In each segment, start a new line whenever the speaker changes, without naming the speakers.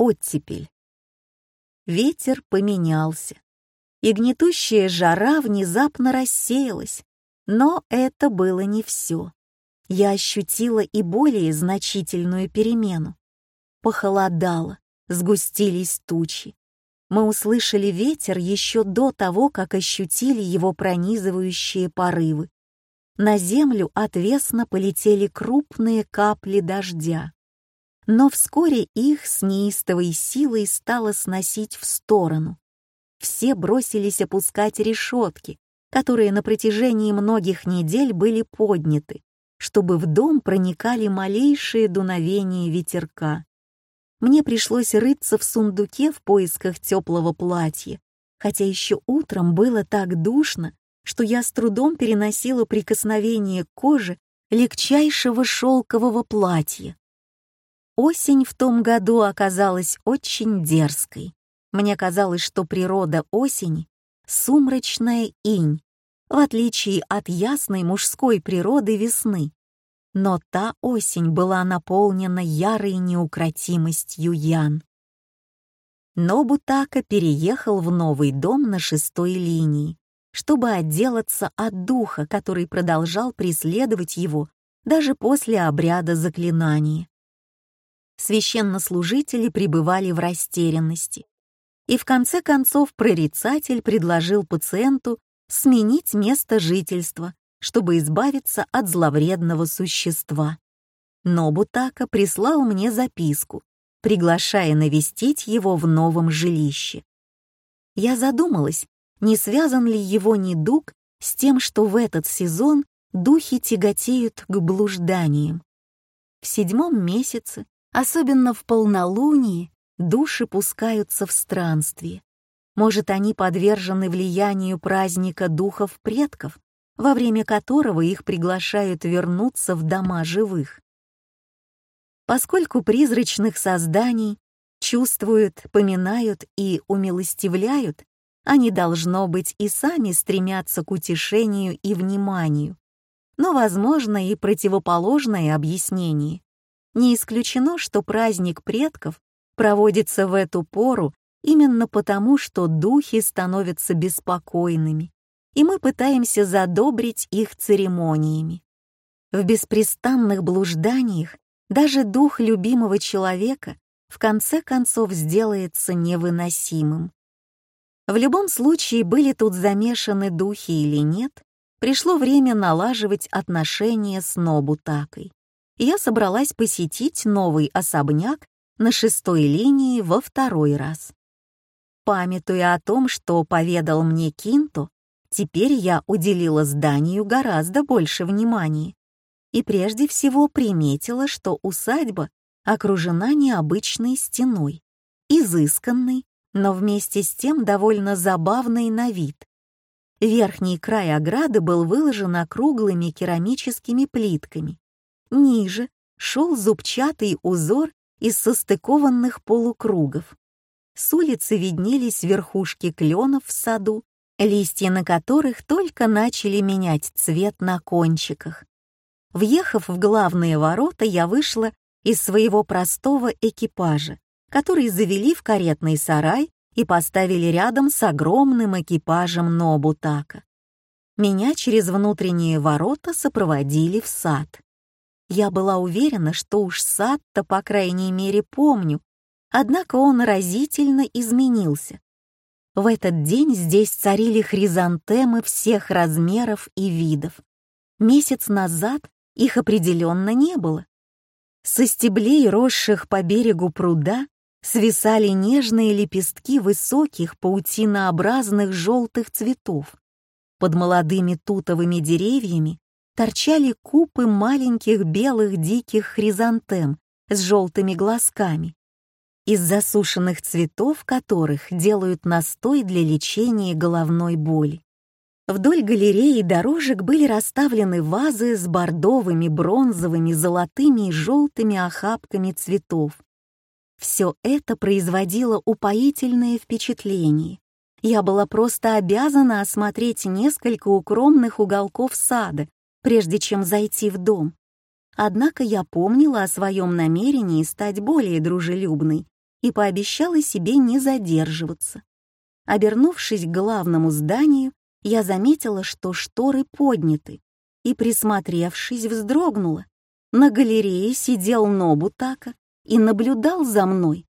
оттепель. Ветер поменялся, и гнетущая жара внезапно рассеялась, но это было не все. Я ощутила и более значительную перемену. Похолодало, сгустились тучи. Мы услышали ветер еще до того, как ощутили его пронизывающие порывы. На землю отвесно полетели крупные капли дождя. Но вскоре их с неистовой силой стало сносить в сторону. Все бросились опускать решетки, которые на протяжении многих недель были подняты, чтобы в дом проникали малейшие дуновения ветерка. Мне пришлось рыться в сундуке в поисках теплого платья, хотя еще утром было так душно, что я с трудом переносила прикосновение к коже легчайшего шелкового платья. Осень в том году оказалась очень дерзкой. Мне казалось, что природа осени — сумрачная инь, в отличие от ясной мужской природы весны. Но та осень была наполнена ярой неукротимостью Ян. Нобутака переехал в новый дом на шестой линии, чтобы отделаться от духа, который продолжал преследовать его даже после обряда заклинания. Священнослужители пребывали в растерянности, и в конце концов прорицатель предложил пациенту сменить место жительства, чтобы избавиться от зловредного существа. Но Бутака прислал мне записку, приглашая навестить его в новом жилище. Я задумалась, не связан ли его недуг с тем, что в этот сезон духи тяготеют к блужданиям. В седьмом месяце, особенно в полнолуние, души пускаются в странствие. Может, они подвержены влиянию праздника духов предков, во время которого их приглашают вернуться в дома живых. Поскольку призрачных созданий чувствуют, поминают и умилостивляют, они, должно быть, и сами стремятся к утешению и вниманию. Но, возможно, и противоположное объяснение. Не исключено, что праздник предков проводится в эту пору именно потому, что духи становятся беспокойными, и мы пытаемся задобрить их церемониями. В беспрестанных блужданиях даже дух любимого человека в конце концов сделается невыносимым. В любом случае, были тут замешаны духи или нет, пришло время налаживать отношения с Нобутакой. Я собралась посетить новый особняк на шестой линии во второй раз. Памятуя о том, что поведал мне Кинто, теперь я уделила зданию гораздо больше внимания и прежде всего приметила, что усадьба окружена необычной стеной, изысканной, но вместе с тем довольно забавной на вид. Верхний край ограды был выложен округлыми керамическими плитками. Ниже шел зубчатый узор из состыкованных полукругов. С улицы виднелись верхушки кленов в саду, листья на которых только начали менять цвет на кончиках. Въехав в главные ворота, я вышла из своего простого экипажа который завели в каретный сарай и поставили рядом с огромным экипажем Нобутака. Меня через внутренние ворота сопроводили в сад. Я была уверена, что уж сад-то, по крайней мере, помню, однако он разительно изменился. В этот день здесь царили хризантемы всех размеров и видов. Месяц назад их определенно не было. Со стеблей, росших по берегу пруда, свисали нежные лепестки высоких паутинообразных желтых цветов. Под молодыми тутовыми деревьями торчали купы маленьких белых диких хризантем с желтыми глазками, из засушенных цветов которых делают настой для лечения головной боли. Вдоль галереи дорожек были расставлены вазы с бордовыми, бронзовыми, золотыми и желтыми охапками цветов, все это производило упоительное впечатление. Я была просто обязана осмотреть несколько укромных уголков сада, прежде чем зайти в дом. Однако я помнила о своем намерении стать более дружелюбной и пообещала себе не задерживаться. Обернувшись к главному зданию, я заметила, что шторы подняты, и, присмотревшись, вздрогнула. На галерее сидел Нобутака и наблюдал за мной.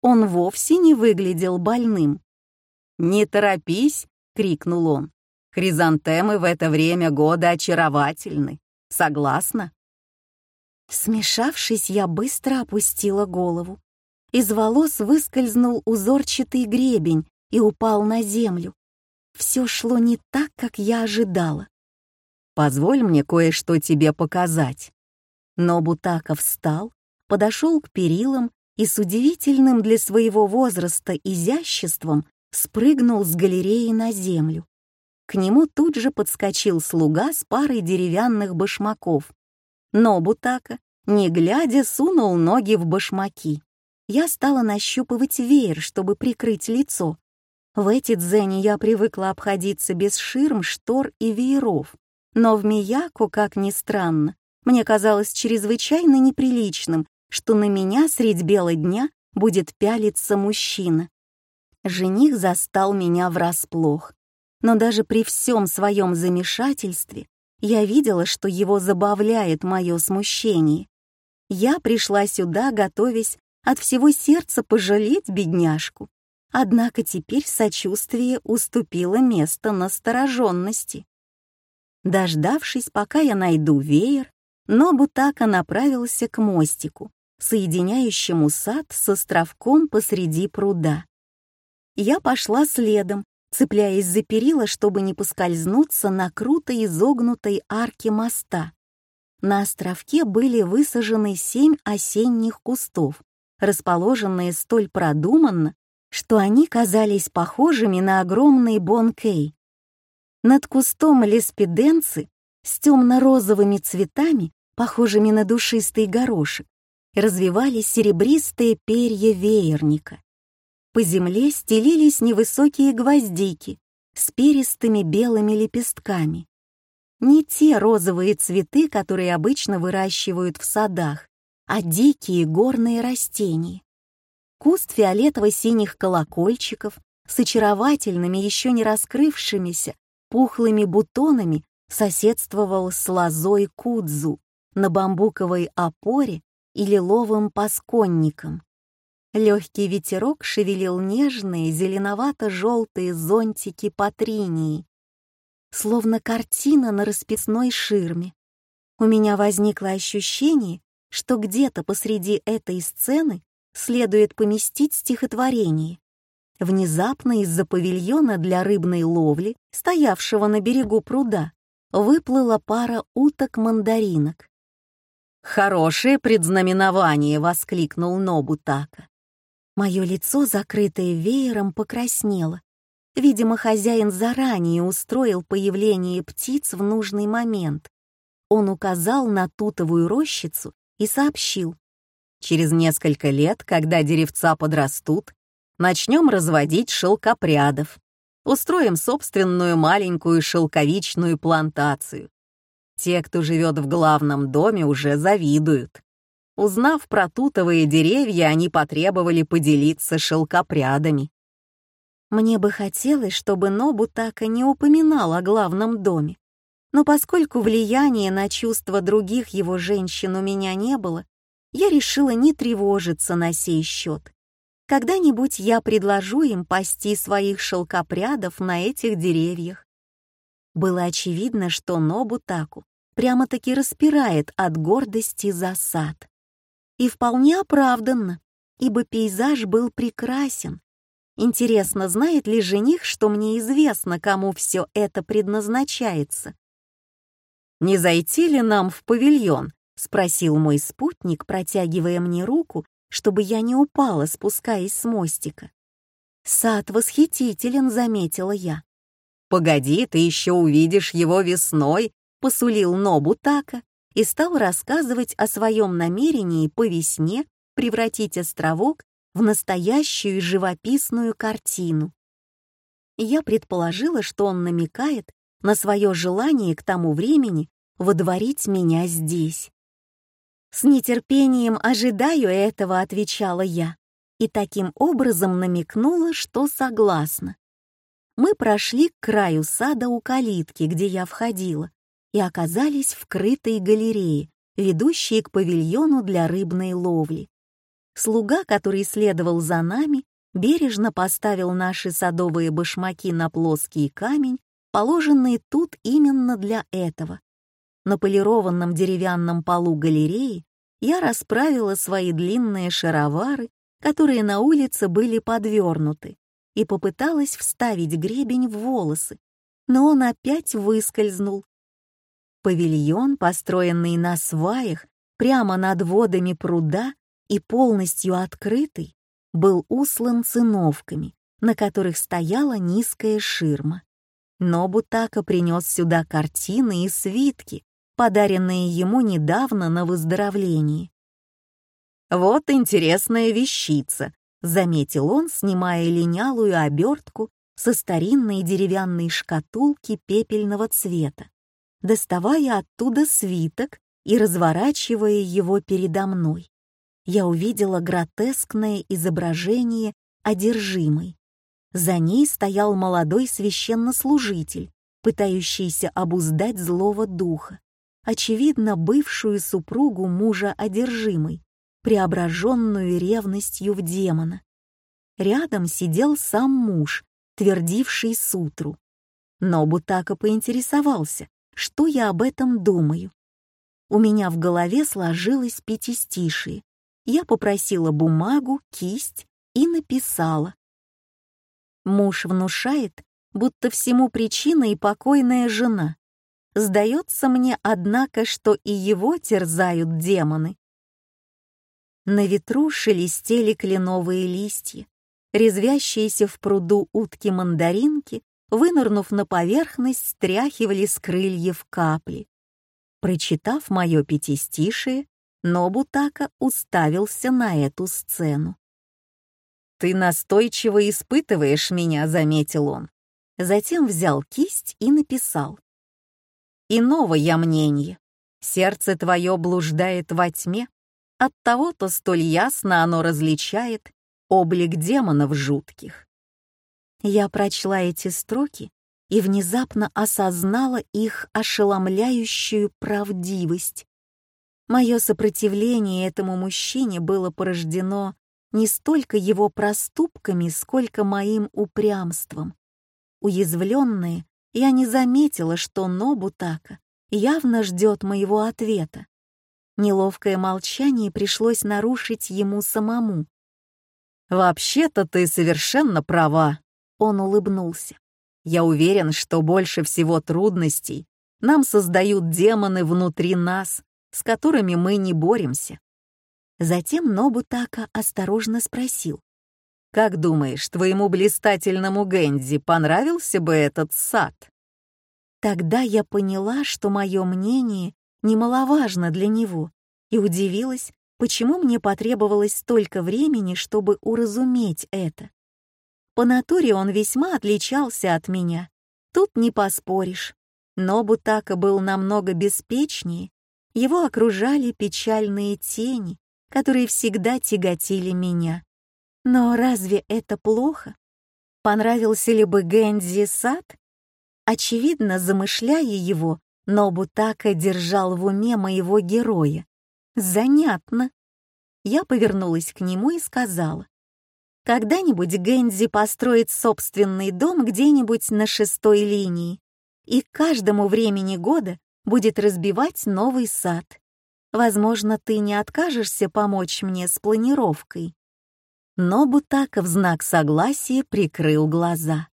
Он вовсе не выглядел больным. «Не торопись!» — крикнул он. «Хризантемы в это время года очаровательны. Согласна?» Смешавшись, я быстро опустила голову. Из волос выскользнул узорчатый гребень и упал на землю. Все шло не так, как я ожидала. «Позволь мне кое-что тебе показать». Но Бутаков встал, подошел к перилам и с удивительным для своего возраста изяществом спрыгнул с галереи на землю. К нему тут же подскочил слуга с парой деревянных башмаков. Но Бутака, не глядя, сунул ноги в башмаки. Я стала нащупывать веер, чтобы прикрыть лицо. В эти дзени я привыкла обходиться без ширм, штор и вееров. Но в Мияку, как ни странно, мне казалось чрезвычайно неприличным, что на меня средь бела дня будет пялиться мужчина. Жених застал меня врасплох. Но даже при всем своем замешательстве я видела, что его забавляет мое смущение. Я пришла сюда, готовясь от всего сердца пожалеть бедняжку. Однако теперь сочувствие уступило место настороженности. Дождавшись, пока я найду веер, Нобутака направился к мостику, соединяющему сад с островком посреди пруда. Я пошла следом, цепляясь за перила, чтобы не поскользнуться на круто изогнутой арке моста. На островке были высажены семь осенних кустов, расположенные столь продуманно, что они казались похожими на огромный бонкей. Над кустом леспиденцы с темно-розовыми цветами, похожими на душистый горошек, развивались серебристые перья веерника. По земле стелились невысокие гвоздики с перистыми белыми лепестками. Не те розовые цветы, которые обычно выращивают в садах, а дикие горные растения. Куст фиолетово-синих колокольчиков с очаровательными, еще не раскрывшимися пухлыми бутонами соседствовал с лозой кудзу на бамбуковой опоре и лиловым пасконником. Легкий ветерок шевелил нежные зеленовато-желтые зонтики патринии, словно картина на расписной ширме. У меня возникло ощущение, что где-то посреди этой сцены следует поместить стихотворение. Внезапно из-за павильона для рыбной ловли, стоявшего на берегу пруда, выплыла пара уток-мандаринок. «Хорошее предзнаменование!» — воскликнул Нобутака. Мое лицо, закрытое веером, покраснело. Видимо, хозяин заранее устроил появление птиц в нужный момент. Он указал на тутовую рощицу и сообщил. «Через несколько лет, когда деревца подрастут, начнем разводить шелкопрядов. Устроим собственную маленькую шелковичную плантацию. Те, кто живет в главном доме, уже завидуют. Узнав про тутовые деревья, они потребовали поделиться шелкопрядами. Мне бы хотелось, чтобы Нобу так и не упоминал о главном доме. Но поскольку влияния на чувства других его женщин у меня не было, я решила не тревожиться на сей счет. Когда-нибудь я предложу им пасти своих шелкопрядов на этих деревьях. Было очевидно, что Нобутаку прямо-таки распирает от гордости за сад. И вполне оправданно, ибо пейзаж был прекрасен. Интересно, знает ли жених, что мне известно, кому все это предназначается? «Не зайти ли нам в павильон?» — спросил мой спутник, протягивая мне руку чтобы я не упала, спускаясь с мостика. «Сад восхитителен», — заметила я. «Погоди, ты еще увидишь его весной», — посулил Нобу Така и стал рассказывать о своем намерении по весне превратить островок в настоящую живописную картину. Я предположила, что он намекает на свое желание к тому времени водворить меня здесь. «С нетерпением ожидаю этого», — отвечала я. и таким образом намекнула, что согласна. Мы прошли к краю сада у калитки, где я входила, и оказались в крытой галерее, ведущей к павильону для рыбной ловли. Слуга, который следовал за нами, бережно поставил наши садовые башмаки на плоский камень, положенный тут именно для этого. На полированном деревянном полу галереи я расправила свои длинные шаровары, которые на улице были подвернуты, и попыталась вставить гребень в волосы, но он опять выскользнул. Павильон, построенный на сваях прямо над водами пруда и полностью открытый, был услан циновками, на которых стояла низкая ширма. Но Бутака принес сюда картины и свитки, подаренные ему недавно на выздоровлении. «Вот интересная вещица», — заметил он, снимая линялую обертку со старинной деревянной шкатулки пепельного цвета, доставая оттуда свиток и разворачивая его передо мной. Я увидела гротескное изображение одержимой. За ней стоял молодой священнослужитель, пытающийся обуздать злого духа, очевидно, бывшую супругу мужа одержимой, преображенную ревностью в демона. Рядом сидел сам муж, твердивший сутру. Но Бутака поинтересовался, что я об этом думаю. У меня в голове сложилось пятистишие. Я попросила бумагу, кисть и написала. Муж внушает, будто всему причиной покойная жена. Сдается мне, однако, что и его терзают демоны. На ветру шелестели кленовые листья, резвящиеся в пруду утки-мандаринки, вынырнув на поверхность, стряхивали с крыльев капли. Прочитав мое пятистишие, Нобутака уставился на эту сцену. «Ты настойчиво испытываешь меня», — заметил он. Затем взял кисть и написал. «Иного я мнение. Сердце твое блуждает во тьме, Оттого-то столь ясно оно различает облик демонов жутких. Я прочла эти строки и внезапно осознала их ошеломляющую правдивость. Мое сопротивление этому мужчине было порождено не столько его проступками, сколько моим упрямством. Уязвленная, я не заметила, что Нобутака явно ждет моего ответа. Неловкое молчание пришлось нарушить ему самому. «Вообще-то ты совершенно права», — он улыбнулся. «Я уверен, что больше всего трудностей нам создают демоны внутри нас, с которыми мы не боремся». Затем Нобутака осторожно спросил. «Как думаешь, твоему блистательному Гэнди понравился бы этот сад?» Тогда я поняла, что мое мнение немаловажно для него, и удивилась, почему мне потребовалось столько времени, чтобы уразуметь это. По натуре он весьма отличался от меня, тут не поспоришь. Но Бутака был намного беспечнее, его окружали печальные тени, которые всегда тяготили меня. Но разве это плохо? Понравился ли бы Гэнзи сад? Очевидно, замышляя его, но Бутака держал в уме моего героя. Занятно. Я повернулась к нему и сказала. Когда-нибудь Гэнзи построит собственный дом где-нибудь на шестой линии и к каждому времени года будет разбивать новый сад. Возможно, ты не откажешься помочь мне с планировкой. Но Бутака в знак согласия прикрыл глаза.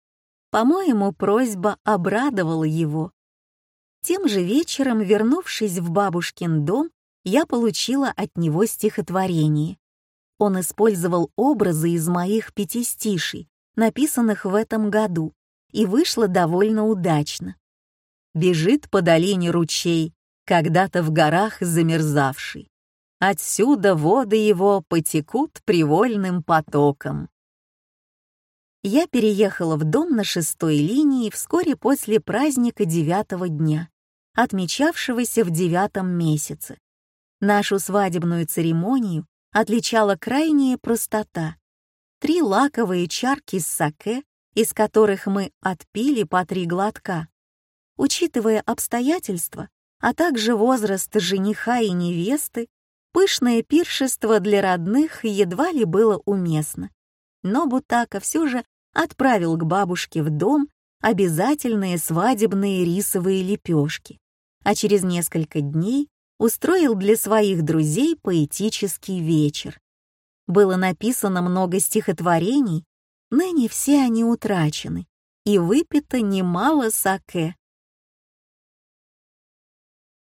По-моему, просьба обрадовала его. Тем же вечером, вернувшись в бабушкин дом, я получила от него стихотворение. Он использовал образы из моих пятистишей, написанных в этом году, и вышло довольно удачно. Бежит по долине ручей, когда-то в горах замерзавший. Отсюда воды его потекут привольным потоком. Я переехала в дом на шестой линии вскоре после праздника девятого дня, отмечавшегося в девятом месяце. Нашу свадебную церемонию отличала крайняя простота, три лаковые чарки с саке, из которых мы отпили по три глотка. Учитывая обстоятельства, а также возраст жениха и невесты, пышное пиршество для родных едва ли было уместно. Но Бутака все же отправил к бабушке в дом обязательные свадебные рисовые лепешки, а через несколько дней устроил для своих друзей поэтический вечер. Было написано много стихотворений, ныне все они утрачены, и выпито немало саке.